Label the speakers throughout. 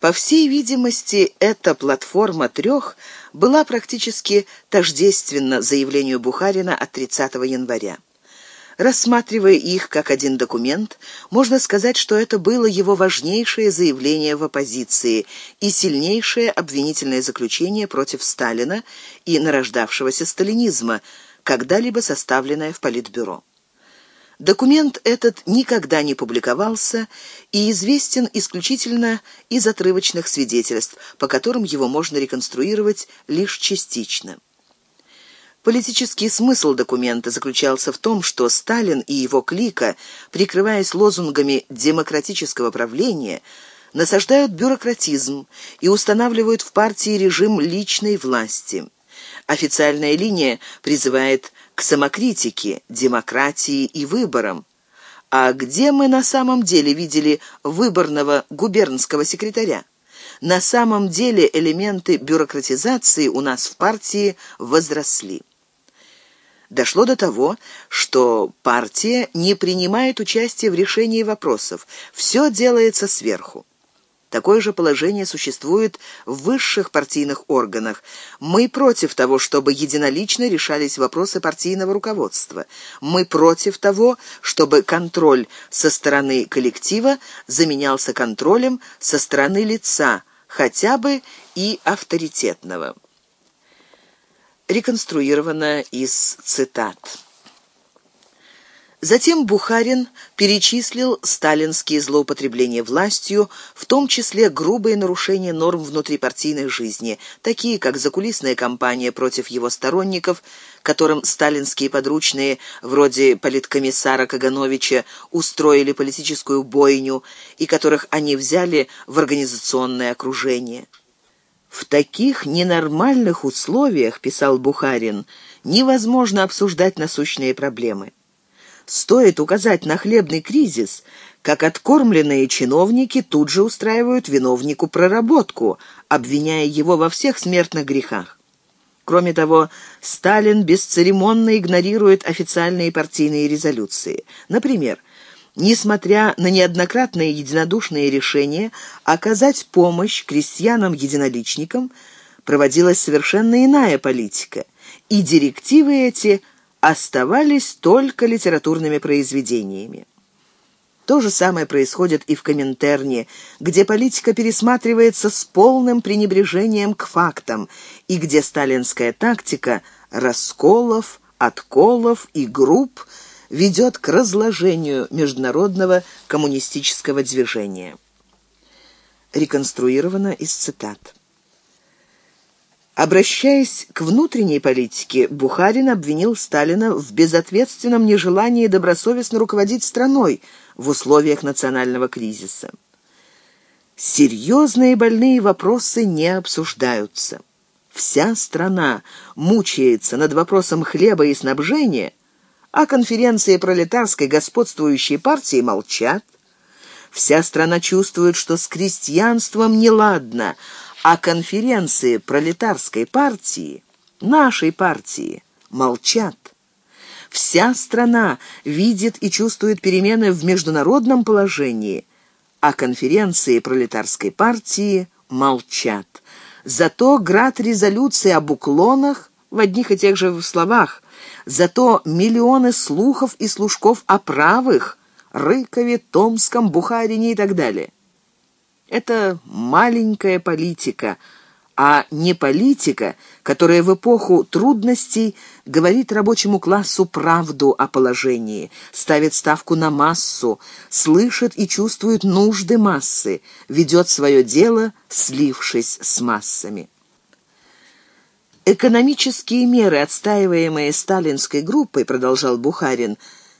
Speaker 1: По всей видимости, эта платформа трех была практически тождественна заявлению Бухарина от 30 января. Рассматривая их как один документ, можно сказать, что это было его важнейшее заявление в оппозиции и сильнейшее обвинительное заключение против Сталина и нарождавшегося сталинизма, когда-либо составленное в Политбюро. Документ этот никогда не публиковался и известен исключительно из отрывочных свидетельств, по которым его можно реконструировать лишь частично. Политический смысл документа заключался в том, что Сталин и его клика, прикрываясь лозунгами демократического правления, насаждают бюрократизм и устанавливают в партии режим личной власти. Официальная линия призывает к самокритике, демократии и выборам. А где мы на самом деле видели выборного губернского секретаря? На самом деле элементы бюрократизации у нас в партии возросли. Дошло до того, что партия не принимает участие в решении вопросов, все делается сверху. Такое же положение существует в высших партийных органах. Мы против того, чтобы единолично решались вопросы партийного руководства. Мы против того, чтобы контроль со стороны коллектива заменялся контролем со стороны лица, хотя бы и авторитетного. Реконструировано из цитат. Затем Бухарин перечислил сталинские злоупотребления властью, в том числе грубые нарушения норм внутрипартийной жизни, такие как закулисная кампания против его сторонников, которым сталинские подручные, вроде политкомиссара Кагановича, устроили политическую бойню и которых они взяли в организационное окружение. «В таких ненормальных условиях, — писал Бухарин, — невозможно обсуждать насущные проблемы». Стоит указать на хлебный кризис, как откормленные чиновники тут же устраивают виновнику проработку, обвиняя его во всех смертных грехах. Кроме того, Сталин бесцеремонно игнорирует официальные партийные резолюции. Например, несмотря на неоднократные единодушные решения оказать помощь крестьянам-единоличникам, проводилась совершенно иная политика, и директивы эти – оставались только литературными произведениями. То же самое происходит и в Коминтерне, где политика пересматривается с полным пренебрежением к фактам, и где сталинская тактика расколов, отколов и групп ведет к разложению международного коммунистического движения. Реконструировано из цитат. Обращаясь к внутренней политике, Бухарин обвинил Сталина в безответственном нежелании добросовестно руководить страной в условиях национального кризиса. Серьезные больные вопросы не обсуждаются. Вся страна мучается над вопросом хлеба и снабжения, а конференции пролетарской господствующей партии молчат. Вся страна чувствует, что с крестьянством неладно, а конференции пролетарской партии, нашей партии, молчат. Вся страна видит и чувствует перемены в международном положении, а конференции пролетарской партии молчат. Зато град резолюций об уклонах в одних и тех же словах, зато миллионы слухов и служков о правых, Рыкове, Томском, Бухарине и так далее. Это маленькая политика, а не политика, которая в эпоху трудностей говорит рабочему классу правду о положении, ставит ставку на массу, слышит и чувствует нужды массы, ведет свое дело, слившись с массами. Экономические меры, отстаиваемые сталинской группой, продолжал Бухарин,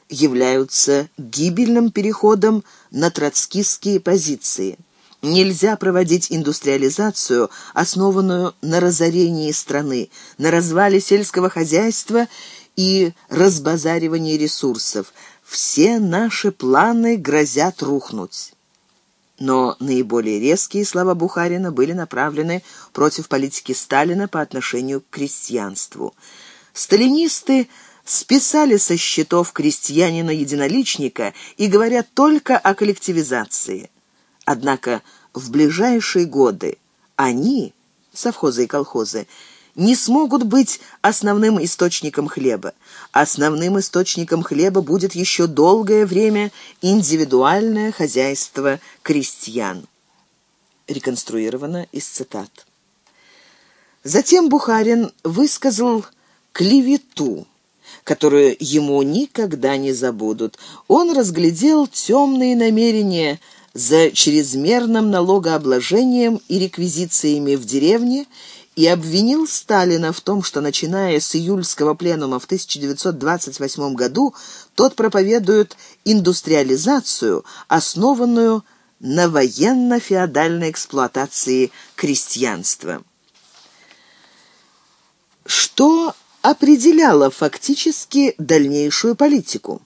Speaker 1: являются гибельным переходом на троцкистские позиции. Нельзя проводить индустриализацию, основанную на разорении страны, на развале сельского хозяйства и разбазаривании ресурсов. Все наши планы грозят рухнуть. Но наиболее резкие слова Бухарина были направлены против политики Сталина по отношению к крестьянству. Сталинисты списали со счетов крестьянина-единоличника и говорят только о коллективизации – Однако в ближайшие годы они, совхозы и колхозы, не смогут быть основным источником хлеба. Основным источником хлеба будет еще долгое время индивидуальное хозяйство крестьян. Реконструировано из цитат. Затем Бухарин высказал клевету, которую ему никогда не забудут. Он разглядел темные намерения за чрезмерным налогообложением и реквизициями в деревне и обвинил Сталина в том, что, начиная с июльского пленума в 1928 году, тот проповедует индустриализацию, основанную на военно-феодальной эксплуатации крестьянства. Что определяло фактически дальнейшую политику?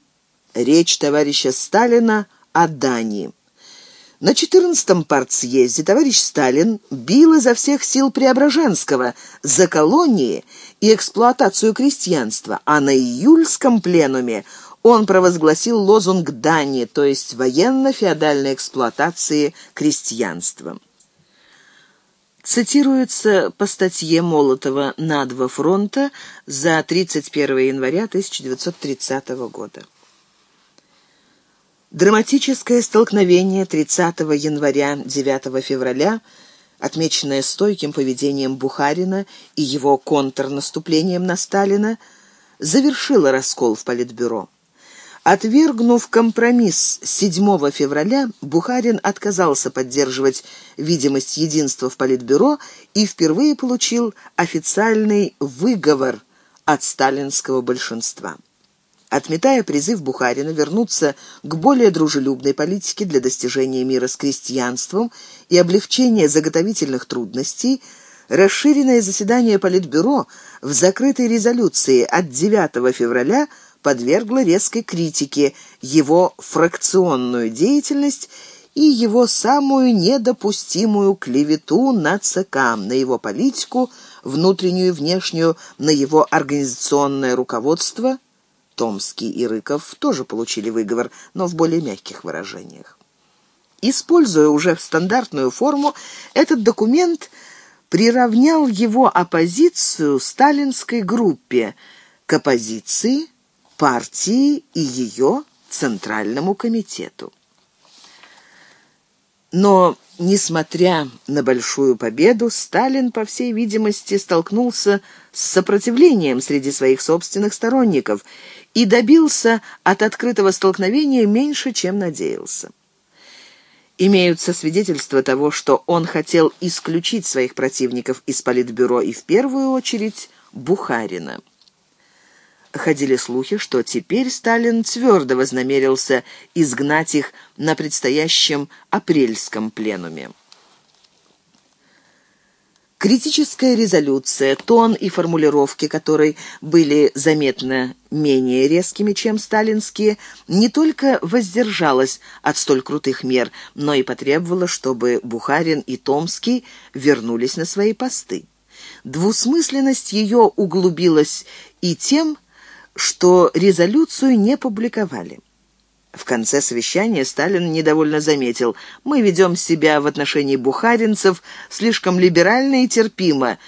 Speaker 1: Речь товарища Сталина о Дании. На 14-м партсъезде товарищ Сталин бил изо всех сил Преображенского за колонии и эксплуатацию крестьянства, а на июльском пленуме он провозгласил лозунг Дании, то есть военно-феодальной эксплуатации крестьянства цитируется по статье Молотова «На два фронта» за 31 января 1930 года. Драматическое столкновение 30 января-9 февраля, отмеченное стойким поведением Бухарина и его контрнаступлением на Сталина, завершило раскол в Политбюро. Отвергнув компромисс 7 февраля, Бухарин отказался поддерживать видимость единства в Политбюро и впервые получил официальный выговор от сталинского большинства. Отметая призыв Бухарина вернуться к более дружелюбной политике для достижения мира с крестьянством и облегчения заготовительных трудностей, расширенное заседание Политбюро в закрытой резолюции от 9 февраля – подвергла резкой критике его фракционную деятельность и его самую недопустимую клевету на ЦК, на его политику, внутреннюю и внешнюю, на его организационное руководство. Томский и Рыков тоже получили выговор, но в более мягких выражениях. Используя уже стандартную форму, этот документ приравнял его оппозицию сталинской группе к оппозиции партии и ее Центральному комитету. Но, несмотря на большую победу, Сталин, по всей видимости, столкнулся с сопротивлением среди своих собственных сторонников и добился от открытого столкновения меньше, чем надеялся. Имеются свидетельства того, что он хотел исключить своих противников из Политбюро и в первую очередь Бухарина. Ходили слухи, что теперь Сталин твердо вознамерился изгнать их на предстоящем апрельском пленуме. Критическая резолюция, тон и формулировки которой были заметно менее резкими, чем сталинские, не только воздержалась от столь крутых мер, но и потребовала, чтобы Бухарин и Томский вернулись на свои посты. Двусмысленность ее углубилась и тем, что резолюцию не публиковали. В конце совещания Сталин недовольно заметил, «Мы ведем себя в отношении бухаринцев слишком либерально и терпимо.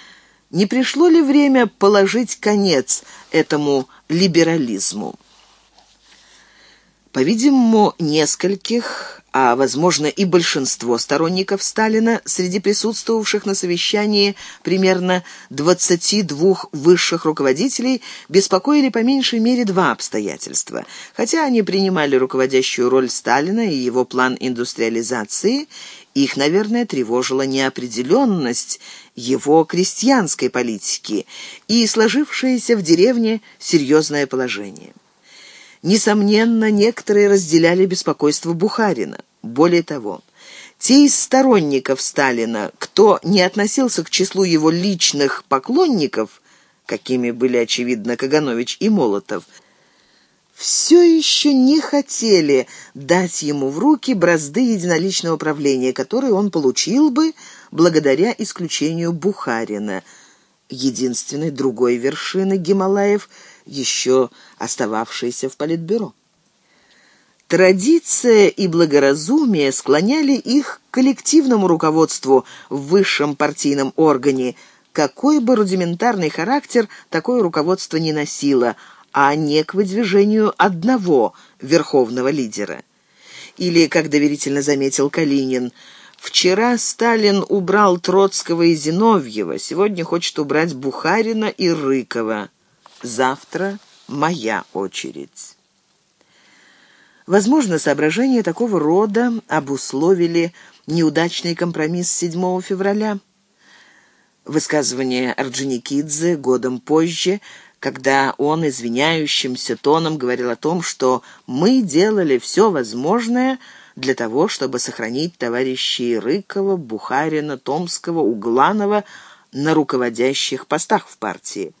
Speaker 1: Не пришло ли время положить конец этому либерализму?» По-видимому, нескольких а, возможно, и большинство сторонников Сталина среди присутствовавших на совещании примерно 22 высших руководителей беспокоили по меньшей мере два обстоятельства. Хотя они принимали руководящую роль Сталина и его план индустриализации, их, наверное, тревожила неопределенность его крестьянской политики и сложившееся в деревне серьезное положение. Несомненно, некоторые разделяли беспокойство Бухарина. Более того, те из сторонников Сталина, кто не относился к числу его личных поклонников, какими были, очевидно, Каганович и Молотов, все еще не хотели дать ему в руки бразды единоличного правления, которые он получил бы благодаря исключению Бухарина, единственной другой вершины Гималаев – еще остававшиеся в Политбюро. Традиция и благоразумие склоняли их к коллективному руководству в высшем партийном органе, какой бы рудиментарный характер такое руководство не носило, а не к выдвижению одного верховного лидера. Или, как доверительно заметил Калинин, «Вчера Сталин убрал Троцкого и Зиновьева, сегодня хочет убрать Бухарина и Рыкова. Завтра моя очередь». Возможно, соображения такого рода обусловили неудачный компромисс 7 февраля. Высказывание Орджоникидзе годом позже, когда он извиняющимся тоном говорил о том, что «мы делали все возможное», для того, чтобы сохранить товарищей Рыкова, Бухарина, Томского, Угланова на руководящих постах в партии.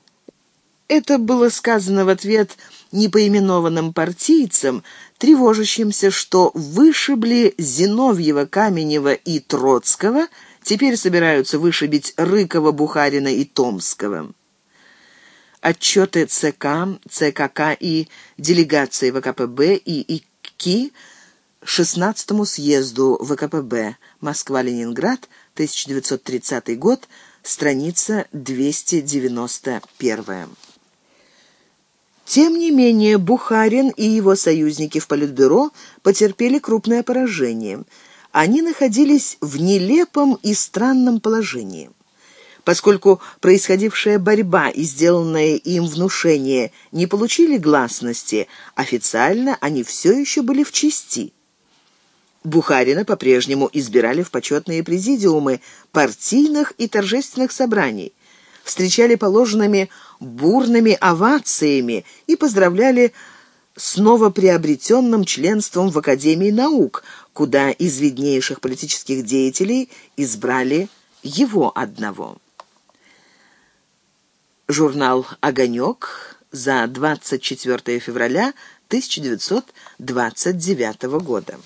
Speaker 1: Это было сказано в ответ непоименованным партийцам, тревожащимся, что вышибли Зиновьева, Каменева и Троцкого, теперь собираются вышибить Рыкова, Бухарина и Томского. Отчеты ЦК, ЦКК и делегации ВКПБ и ИКИ 16-му съезду ВКПБ Москва-Ленинград, 1930 год, страница 291. Тем не менее, Бухарин и его союзники в Политбюро потерпели крупное поражение. Они находились в нелепом и странном положении. Поскольку происходившая борьба и сделанное им внушение не получили гласности, официально они все еще были в чести. Бухарина по-прежнему избирали в почетные президиумы партийных и торжественных собраний, встречали положенными бурными овациями и поздравляли с новоприобретенным членством в Академии наук, куда из виднейших политических деятелей избрали его одного. Журнал «Огонек» за 24 февраля 1929 года.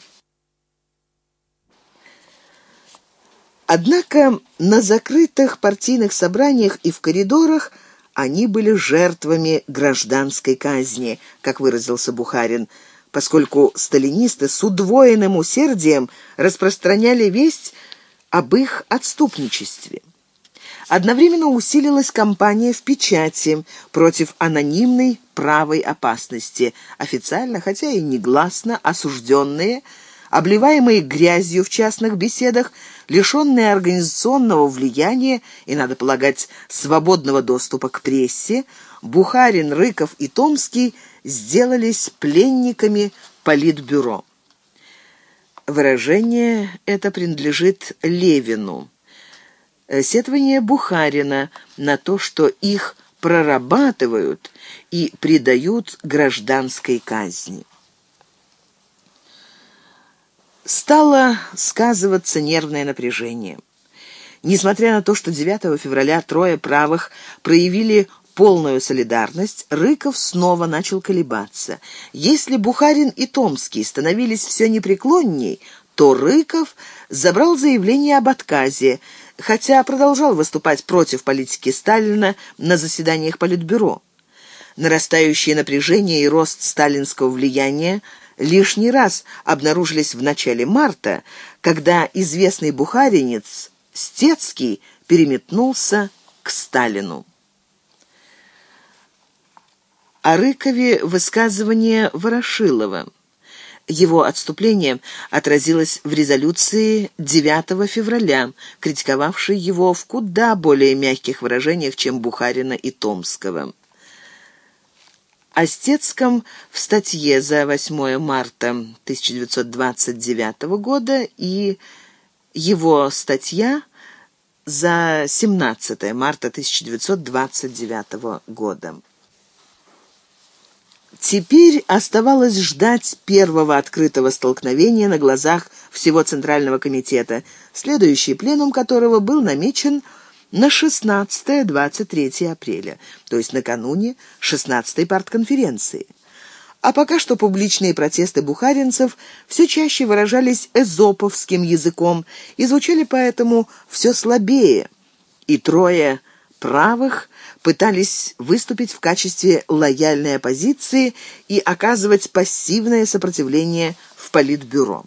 Speaker 1: Однако на закрытых партийных собраниях и в коридорах – они были жертвами гражданской казни, как выразился Бухарин, поскольку сталинисты с удвоенным усердием распространяли весть об их отступничестве. Одновременно усилилась кампания в печати против анонимной правой опасности, официально, хотя и негласно осужденные – обливаемые грязью в частных беседах, лишенные организационного влияния и, надо полагать, свободного доступа к прессе, Бухарин, Рыков и Томский сделались пленниками Политбюро. Выражение это принадлежит Левину. Сетование Бухарина на то, что их прорабатывают и предают гражданской казни стало сказываться нервное напряжение. Несмотря на то, что 9 февраля трое правых проявили полную солидарность, Рыков снова начал колебаться. Если Бухарин и Томский становились все непреклонней, то Рыков забрал заявление об отказе, хотя продолжал выступать против политики Сталина на заседаниях Политбюро. Нарастающее напряжение и рост сталинского влияния лишний раз обнаружились в начале марта, когда известный бухаринец Стецкий переметнулся к Сталину. О Рыкове высказывание Ворошилова. Его отступление отразилось в резолюции 9 февраля, критиковавшей его в куда более мягких выражениях, чем Бухарина и Томского. Остецком в статье за 8 марта 1929 года и его статья за 17 марта 1929 года. Теперь оставалось ждать первого открытого столкновения на глазах всего Центрального комитета, следующий пленум которого был намечен на 16-23 апреля, то есть накануне 16-й партконференции. А пока что публичные протесты бухаринцев все чаще выражались эзоповским языком и звучали поэтому все слабее, и трое правых пытались выступить в качестве лояльной оппозиции и оказывать пассивное сопротивление в Политбюро.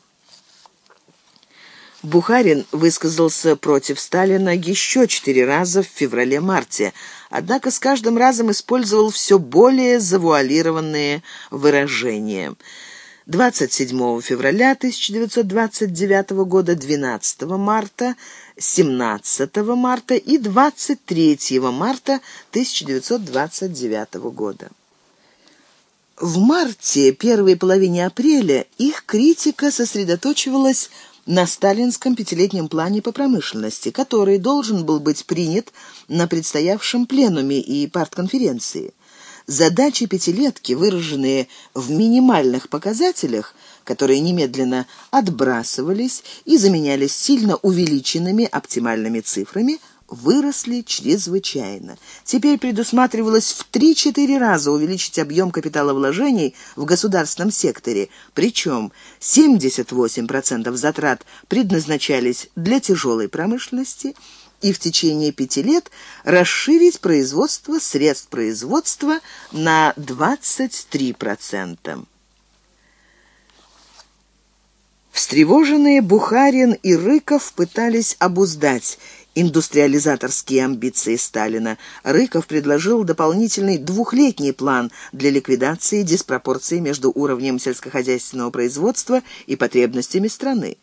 Speaker 1: Бухарин высказался против Сталина еще четыре раза в феврале-марте, однако с каждым разом использовал все более завуалированные выражения. 27 февраля 1929 года, 12 марта, 17 марта и 23 марта 1929 года. В марте, первой половине апреля, их критика сосредоточивалась на сталинском пятилетнем плане по промышленности, который должен был быть принят на предстоявшем пленуме и партконференции. Задачи пятилетки, выраженные в минимальных показателях, которые немедленно отбрасывались и заменялись сильно увеличенными оптимальными цифрами – выросли чрезвычайно. Теперь предусматривалось в 3-4 раза увеличить объем капиталовложений в государственном секторе, причем 78% затрат предназначались для тяжелой промышленности и в течение пяти лет расширить производство средств производства на 23%. Встревоженные Бухарин и Рыков пытались обуздать индустриализаторские амбиции Сталина, Рыков предложил дополнительный двухлетний план для ликвидации диспропорции между уровнем сельскохозяйственного производства и потребностями страны.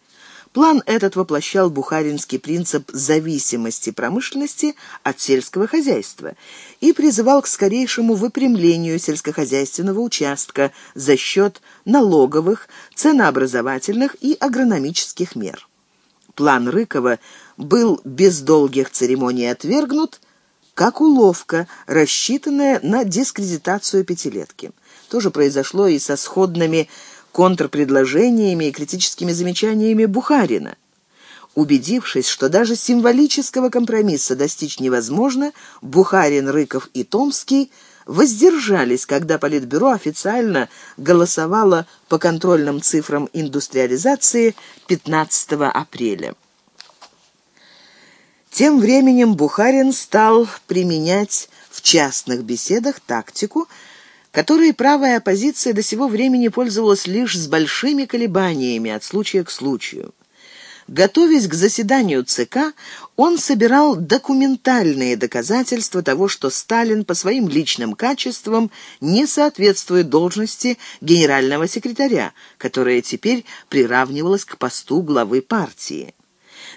Speaker 1: План этот воплощал бухаринский принцип зависимости промышленности от сельского хозяйства и призывал к скорейшему выпрямлению сельскохозяйственного участка за счет налоговых, ценообразовательных и агрономических мер. План Рыкова был без долгих церемоний отвергнут, как уловка, рассчитанная на дискредитацию пятилетки. То же произошло и со сходными контрпредложениями и критическими замечаниями Бухарина. Убедившись, что даже символического компромисса достичь невозможно, Бухарин, Рыков и Томский воздержались, когда Политбюро официально голосовало по контрольным цифрам индустриализации 15 апреля. Тем временем Бухарин стал применять в частных беседах тактику, которой правая оппозиция до сего времени пользовалась лишь с большими колебаниями от случая к случаю. Готовясь к заседанию ЦК, он собирал документальные доказательства того, что Сталин по своим личным качествам не соответствует должности генерального секретаря, которая теперь приравнивалась к посту главы партии.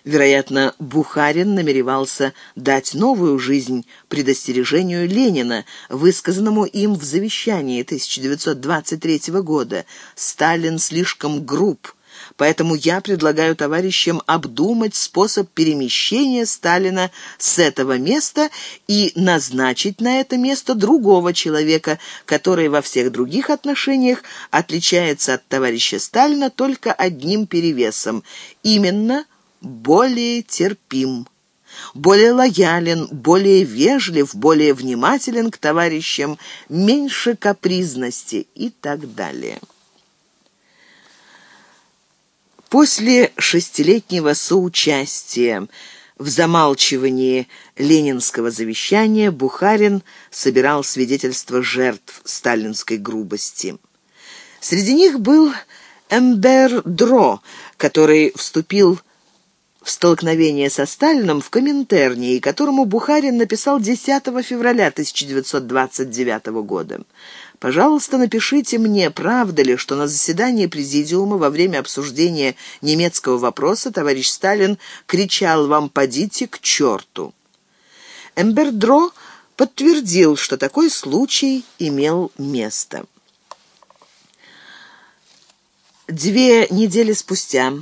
Speaker 1: Вероятно, Бухарин намеревался дать новую жизнь предостережению Ленина, высказанному им в завещании 1923 года. «Сталин слишком груб». Поэтому я предлагаю товарищам обдумать способ перемещения Сталина с этого места и назначить на это место другого человека, который во всех других отношениях отличается от товарища Сталина только одним перевесом, именно более терпим, более лоялен, более вежлив, более внимателен к товарищам, меньше капризности и так далее. После шестилетнего соучастия в замалчивании ленинского завещания Бухарин собирал свидетельства жертв сталинской грубости. Среди них был Эмбер Дро, который вступил в столкновение со Сталином в Коминтерне, которому Бухарин написал 10 февраля 1929 года. «Пожалуйста, напишите мне, правда ли, что на заседании Президиума во время обсуждения немецкого вопроса товарищ Сталин кричал вам «подите к черту». Эмбердро подтвердил, что такой случай имел место. Две недели спустя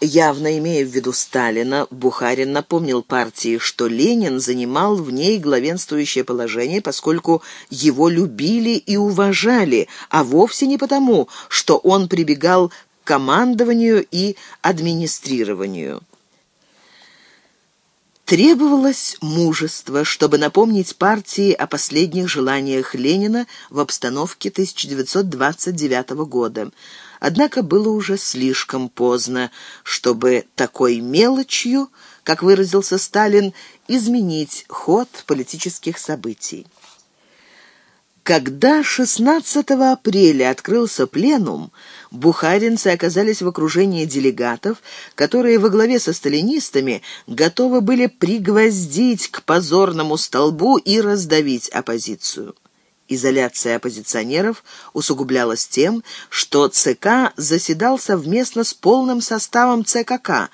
Speaker 1: Явно имея в виду Сталина, Бухарин напомнил партии, что Ленин занимал в ней главенствующее положение, поскольку его любили и уважали, а вовсе не потому, что он прибегал к командованию и администрированию. Требовалось мужество, чтобы напомнить партии о последних желаниях Ленина в обстановке 1929 года. Однако было уже слишком поздно, чтобы такой мелочью, как выразился Сталин, изменить ход политических событий. Когда 16 апреля открылся пленум, бухаринцы оказались в окружении делегатов, которые во главе со сталинистами готовы были пригвоздить к позорному столбу и раздавить оппозицию. Изоляция оппозиционеров усугублялась тем, что ЦК заседал совместно с полным составом ЦКК,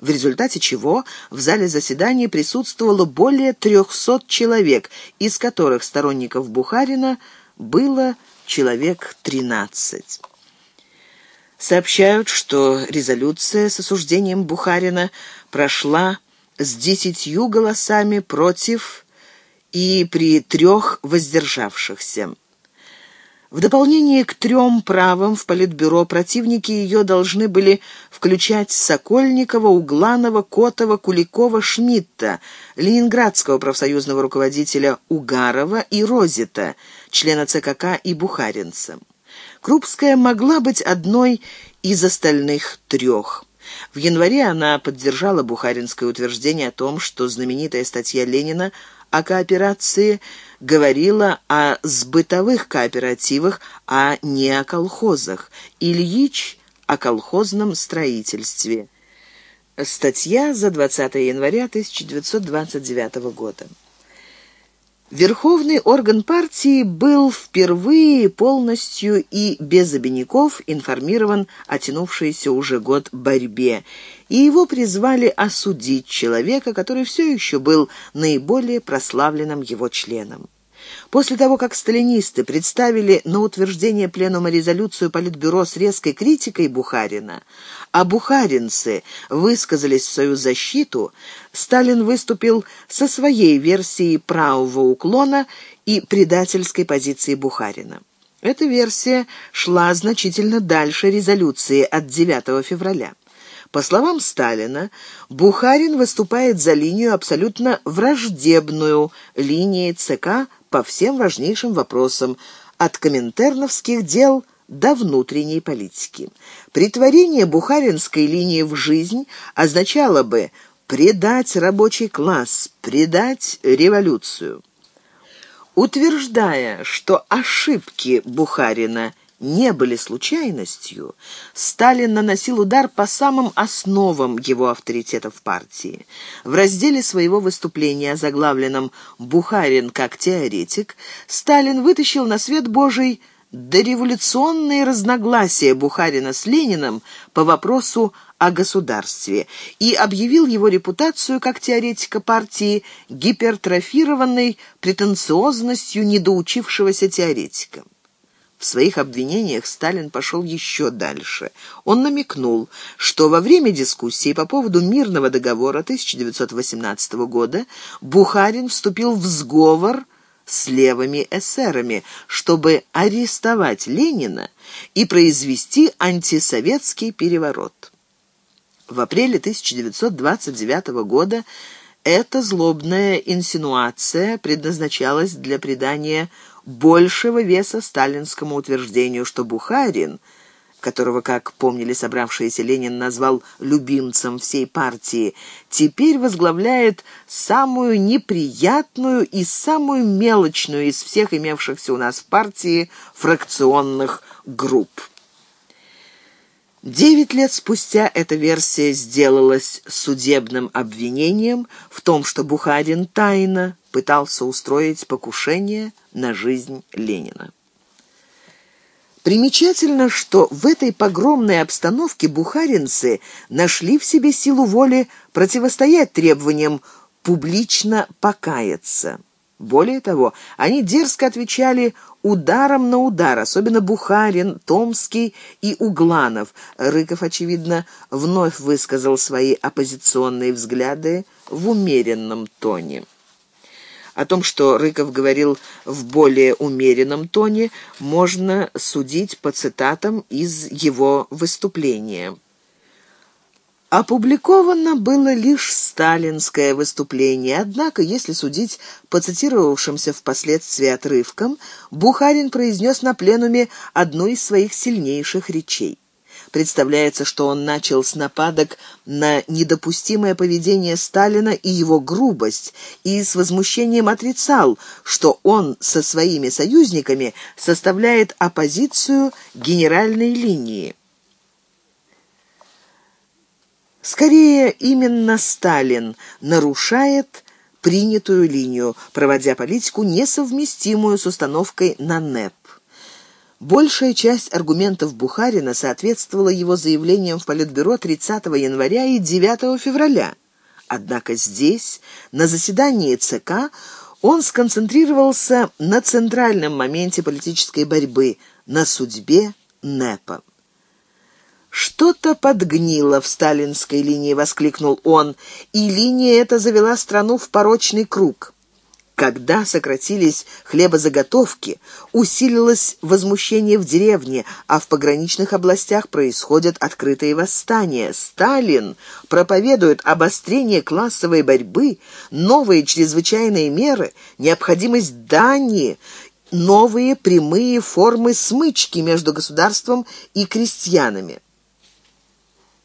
Speaker 1: в результате чего в зале заседаний присутствовало более 300 человек, из которых сторонников Бухарина было человек 13. Сообщают, что резолюция с осуждением Бухарина прошла с десятью голосами против и при трех воздержавшихся. В дополнение к трем правам в Политбюро противники ее должны были включать Сокольникова, Угланова, Котова, Куликова, Шмидта, ленинградского профсоюзного руководителя Угарова и Розита, члена ЦКК и Бухаринца. Крупская могла быть одной из остальных трех. В январе она поддержала бухаринское утверждение о том, что знаменитая статья Ленина о кооперации говорила о сбытовых кооперативах, а не о колхозах. Ильич о колхозном строительстве. Статья за 20 января 1929 года. Верховный орган партии был впервые полностью и без обиняков информирован о тянувшейся уже год борьбе, и его призвали осудить человека, который все еще был наиболее прославленным его членом. После того, как сталинисты представили на утверждение пленума резолюцию Политбюро с резкой критикой Бухарина, а бухаринцы высказались в свою защиту, Сталин выступил со своей версией правого уклона и предательской позиции Бухарина. Эта версия шла значительно дальше резолюции от 9 февраля. По словам Сталина, Бухарин выступает за линию абсолютно враждебную линии ЦК по всем важнейшим вопросам, от коминтерновских дел до внутренней политики. Притворение бухаринской линии в жизнь означало бы предать рабочий класс, предать революцию. Утверждая, что ошибки Бухарина не были случайностью, Сталин наносил удар по самым основам его авторитета в партии. В разделе своего выступления, заглавленном «Бухарин как теоретик», Сталин вытащил на свет Божий дореволюционные разногласия Бухарина с Лениным по вопросу о государстве и объявил его репутацию как теоретика партии гипертрофированной претенциозностью недоучившегося теоретика. В своих обвинениях Сталин пошел еще дальше. Он намекнул, что во время дискуссии по поводу мирного договора 1918 года Бухарин вступил в сговор с левыми эсерами, чтобы арестовать Ленина и произвести антисоветский переворот. В апреле 1929 года эта злобная инсинуация предназначалась для придания большего веса сталинскому утверждению, что Бухарин, которого, как помнили собравшиеся, Ленин назвал любимцем всей партии, теперь возглавляет самую неприятную и самую мелочную из всех имевшихся у нас в партии фракционных групп. Девять лет спустя эта версия сделалась судебным обвинением в том, что Бухарин тайно пытался устроить покушение на жизнь Ленина. Примечательно, что в этой погромной обстановке бухаринцы нашли в себе силу воли противостоять требованиям публично покаяться. Более того, они дерзко отвечали ударом на удар, особенно Бухарин, Томский и Угланов. Рыков, очевидно, вновь высказал свои оппозиционные взгляды в умеренном тоне. О том, что Рыков говорил в более умеренном тоне, можно судить по цитатам из его выступления. Опубликовано было лишь сталинское выступление, однако, если судить по цитировавшимся впоследствии отрывкам, Бухарин произнес на пленуме одну из своих сильнейших речей. Представляется, что он начал с нападок на недопустимое поведение Сталина и его грубость, и с возмущением отрицал, что он со своими союзниками составляет оппозицию генеральной линии. Скорее, именно Сталин нарушает принятую линию, проводя политику, несовместимую с установкой на НЭП. Большая часть аргументов Бухарина соответствовала его заявлениям в Политбюро 30 января и 9 февраля. Однако здесь, на заседании ЦК, он сконцентрировался на центральном моменте политической борьбы, на судьбе НЭПа. «Что-то подгнило в сталинской линии», — воскликнул он, «и линия эта завела страну в порочный круг». Когда сократились хлебозаготовки, усилилось возмущение в деревне, а в пограничных областях происходят открытые восстания. Сталин проповедует обострение классовой борьбы, новые чрезвычайные меры, необходимость дани, новые прямые формы смычки между государством и крестьянами.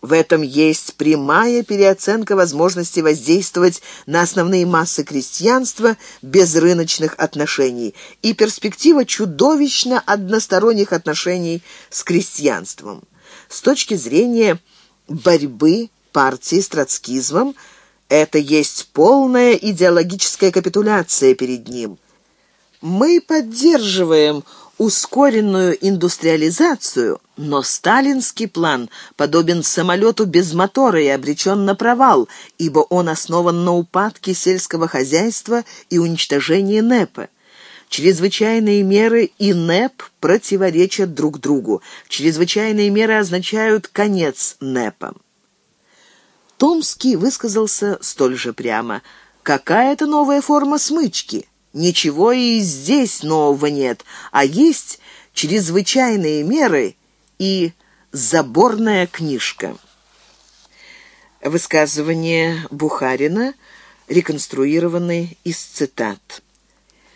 Speaker 1: В этом есть прямая переоценка возможности воздействовать на основные массы крестьянства без рыночных отношений и перспектива чудовищно односторонних отношений с крестьянством. С точки зрения борьбы партии с троцкизмом, это есть полная идеологическая капитуляция перед ним. Мы поддерживаем ускоренную индустриализацию, но сталинский план подобен самолету без мотора и обречен на провал, ибо он основан на упадке сельского хозяйства и уничтожении НЭПа. Чрезвычайные меры и НЭП противоречат друг другу. Чрезвычайные меры означают конец НЭПа. Томский высказался столь же прямо. «Какая это новая форма смычки?» Ничего и здесь нового нет, а есть чрезвычайные меры и заборная книжка. Высказывание Бухарина реконструированы из цитат.